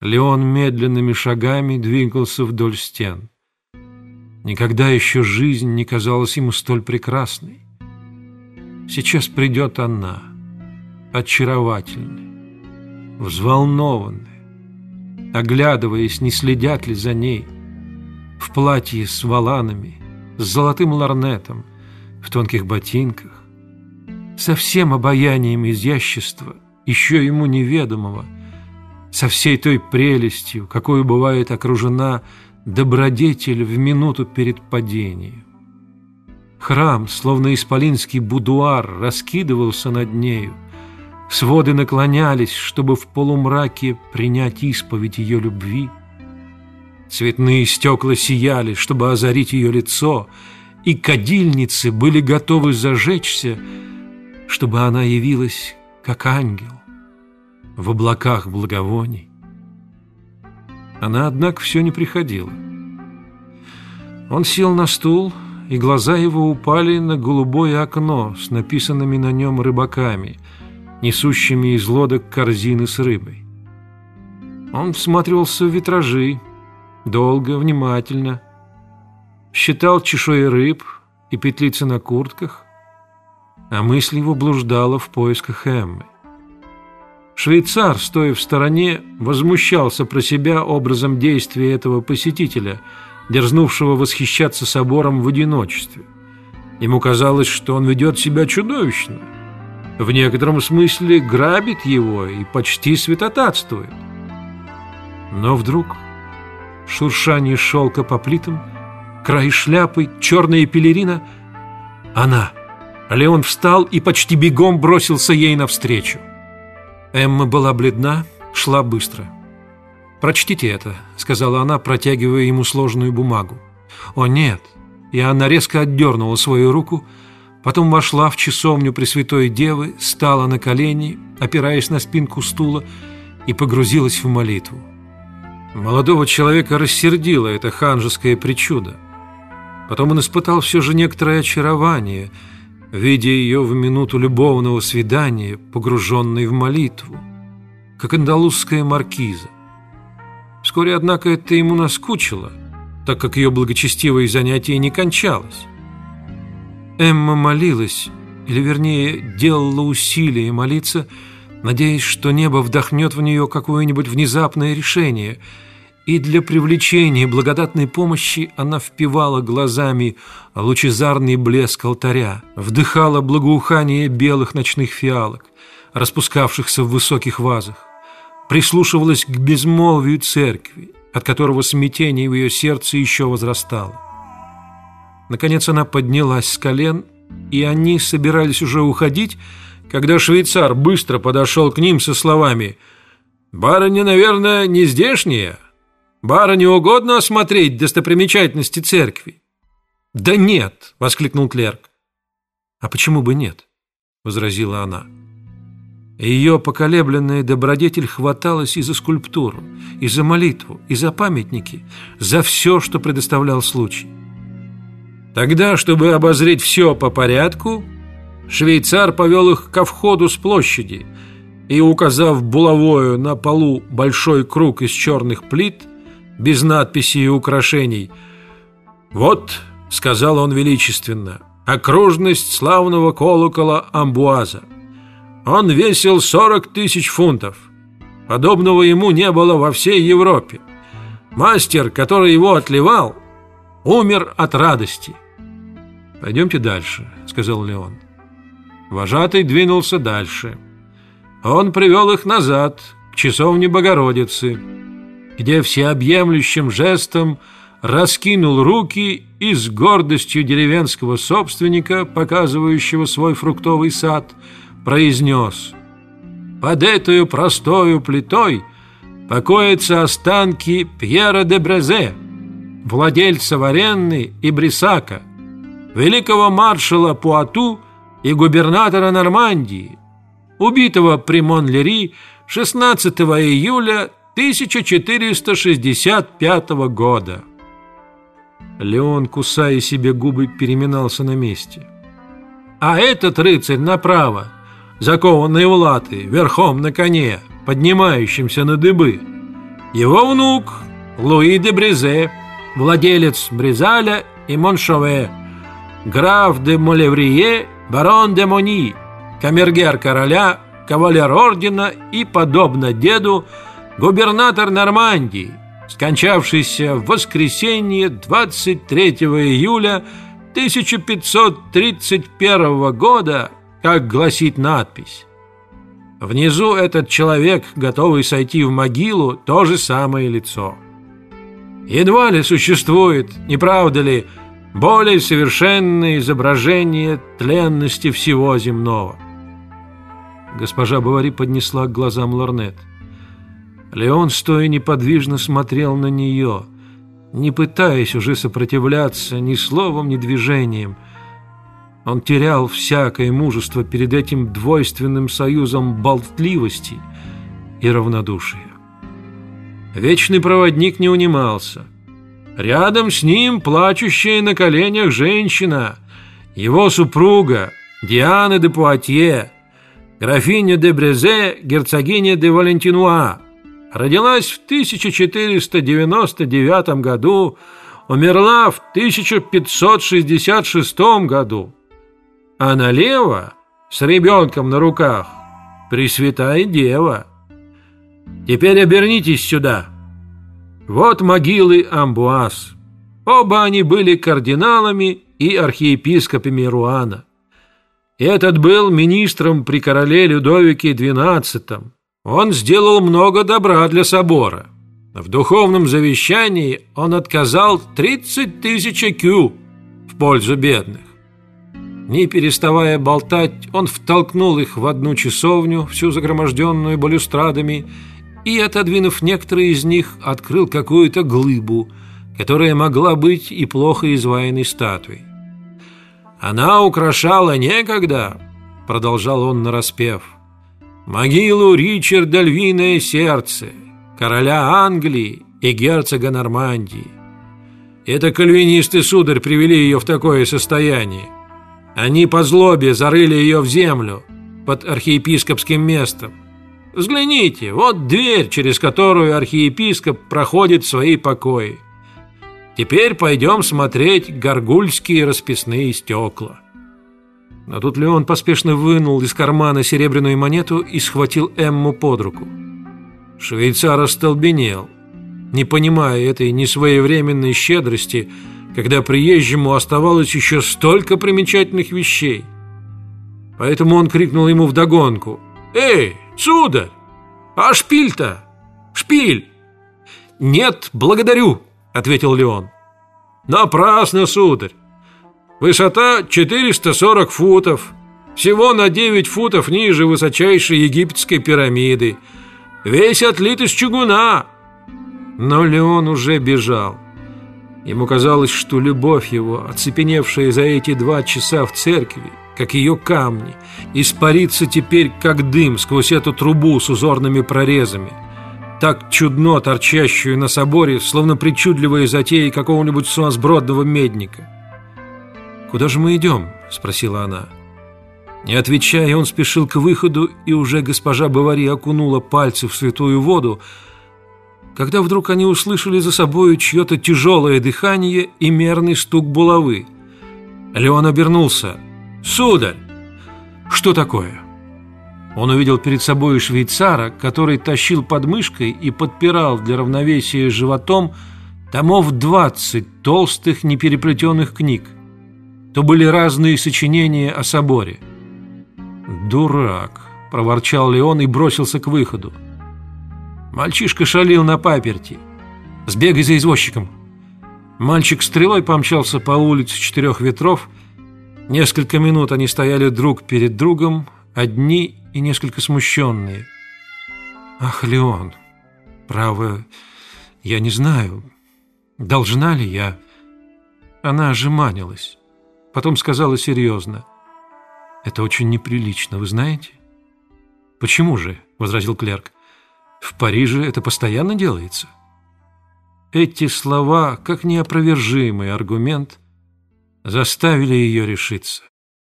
Леон медленными шагами двигался вдоль стен. Никогда еще жизнь не казалась ему столь прекрасной. Сейчас придет она, очаровательная, взволнованная, оглядываясь, не следят ли за ней, в платье с валанами, с золотым ларнетом, в тонких ботинках, со всем обаянием изящества, еще ему неведомого – со всей той прелестью, какой бывает окружена добродетель в минуту перед падением. Храм, словно исполинский будуар, раскидывался над нею. Своды наклонялись, чтобы в полумраке принять исповедь ее любви. Цветные стекла сияли, чтобы озарить ее лицо, и кадильницы были готовы зажечься, чтобы она явилась как ангел в облаках благовоний. Она, однако, все не приходила. Он сел на стул, и глаза его упали на голубое окно с написанными на нем рыбаками, несущими из лодок корзины с рыбой. Он всматривался в витражи, долго, внимательно, считал чешуи рыб и петлицы на куртках, а мысль его блуждала в поисках Эммы. Швейцар, стоя в стороне, возмущался про себя образом действия этого посетителя, дерзнувшего восхищаться собором в одиночестве. Ему казалось, что он ведет себя чудовищно. В некотором смысле грабит его и почти святотатствует. Но вдруг шуршание шелка по плитам, край шляпы, черная пелерина — она. Леон встал и почти бегом бросился ей навстречу. Эмма была бледна, шла быстро. «Прочтите это», — сказала она, протягивая ему сложную бумагу. «О, нет!» И она резко отдернула свою руку, потом вошла в часовню Пресвятой Девы, стала на колени, опираясь на спинку стула, и погрузилась в молитву. Молодого человека рассердило это ханжеское причудо. Потом он испытал все же некоторое очарование — видя ее в минуту любовного свидания, погруженной в молитву, как андалузская маркиза. Вскоре, однако, это ему наскучило, так как ее благочестивое занятие не кончалось. Эмма молилась, или вернее делала усилие молиться, надеясь, что небо вдохнет в нее какое-нибудь внезапное решение – и для привлечения благодатной помощи она впивала глазами лучезарный блеск алтаря, вдыхала благоухание белых ночных фиалок, распускавшихся в высоких вазах, прислушивалась к безмолвию церкви, от которого смятение в ее сердце еще возрастало. Наконец она поднялась с колен, и они собирались уже уходить, когда швейцар быстро подошел к ним со словами «Барыня, наверное, не здешняя?» Барыне угодно осмотреть достопримечательности церкви? Да нет, воскликнул клерк. А почему бы нет? возразила она. Ее поколебленная добродетель хваталась и за скульптуру, и за молитву, и за памятники, за все, что предоставлял случай. Тогда, чтобы обозреть все по порядку, швейцар повел их ко входу с площади и, указав булавою на полу большой круг из черных плит, без надписей и украшений. «Вот», — сказал он величественно, — «окружность славного колокола Амбуаза. Он весил сорок тысяч фунтов. Подобного ему не было во всей Европе. Мастер, который его отливал, умер от радости». «Пойдемте дальше», — сказал Леон. Вожатый двинулся дальше. Он привел их назад, к часовне Богородицы, где всеобъемлющим жестом раскинул руки и с гордостью деревенского собственника, показывающего свой фруктовый сад, произнес «Под этой простою плитой покоятся останки Пьера де Брезе, владельца Варенны и Брисака, великого маршала Пуату и губернатора Нормандии, убитого при Монлери 16 июля 1465 года. Леон, кусая себе губы, переминался на месте. А этот рыцарь направо, закованный в латы, верхом на коне, поднимающимся на дыбы. его внук Луи де Брезе, владелец Брезаля и Моншове, граф де Молеврие, барон де Мони, камергер короля, кавалер ордена и, подобно деду, губернатор Нормандии, скончавшийся в воскресенье 23 июля 1531 года, как гласит надпись. Внизу этот человек, готовый сойти в могилу, то же самое лицо. Едва ли существует, не правда ли, более совершенное изображение тленности всего земного. Госпожа Бавари поднесла к глазам лорнет. Леон, стоя неподвижно, смотрел на нее, не пытаясь уже сопротивляться ни словом, ни движением. Он терял всякое мужество перед этим двойственным союзом болтливости и равнодушия. Вечный проводник не унимался. Рядом с ним плачущая на коленях женщина, его супруга Диана де Пуатье, графиня де Брезе, герцогиня де Валентинуа, родилась в 1499 году, умерла в 1566 году, а налево, с ребенком на руках, Пресвятая Дева. Теперь обернитесь сюда. Вот могилы Амбуаз. Оба они были кардиналами и архиепископами Руана. Этот был министром при короле Людовике XII. Он сделал много добра для собора. В духовном завещании он отказал 30 тысяч кю в пользу бедных. Не переставая болтать, он втолкнул их в одну часовню, всю загроможденную балюстрадами, и, отодвинув некоторые из них, открыл какую-то глыбу, которая могла быть и плохо изваянной статуей. «Она украшала некогда», — продолжал он нараспев, «могилу Ричарда Львиное Сердце, короля Англии и герцога Нормандии. Это кальвинисты, сударь, привели ее в такое состояние. Они по злобе зарыли ее в землю под архиепископским местом. Взгляните, вот дверь, через которую архиепископ проходит свои покои. Теперь пойдем смотреть горгульские расписные стекла. Но тут Леон поспешно вынул из кармана серебряную монету и схватил Эмму под руку. Швейцар остолбенел, не понимая этой несвоевременной щедрости, когда приезжему оставалось еще столько примечательных вещей. Поэтому он крикнул ему вдогонку. «Эй, сударь! А шпиль-то? Шпиль!» «Нет, благодарю!» — ответил Леон. «Напрасно, сударь! Высота 440 футов, всего на 9 футов ниже высочайшей египетской пирамиды. Весь отлит из чугуна!» Но Леон уже бежал. Ему казалось, что любовь его, оцепеневшая за эти два часа в церкви, как ее камни, испарится теперь, как дым, сквозь эту трубу с узорными прорезами, так чудно торчащую на соборе, словно причудливая затея какого-нибудь сумасбродного медника. «Куда же мы идем?» – спросила она. Не отвечая, он спешил к выходу, и уже госпожа Бавари окунула пальцы в святую воду, когда вдруг они услышали за собою чье-то тяжелое дыхание и мерный стук булавы. Леон обернулся. «Сударь!» «Что такое?» Он увидел перед собой швейцара, который тащил под мышкой и подпирал для равновесия животом томов двадцать толстых непереплетенных книг. То были разные сочинения о соборе. «Дурак!» – проворчал Леон и бросился к выходу. Мальчишка шалил на паперти. «Сбегай за извозчиком!» Мальчик стрелой помчался по улице Четырех Ветров. Несколько минут они стояли друг перед другом, одни и несколько смущенные. «Ах, Леон, право, я не знаю, должна ли я...» Она ожиманилась, потом сказала серьезно. «Это очень неприлично, вы знаете?» «Почему же?» — возразил клерк. В Париже это постоянно делается. Эти слова, как неопровержимый аргумент, заставили ее решиться.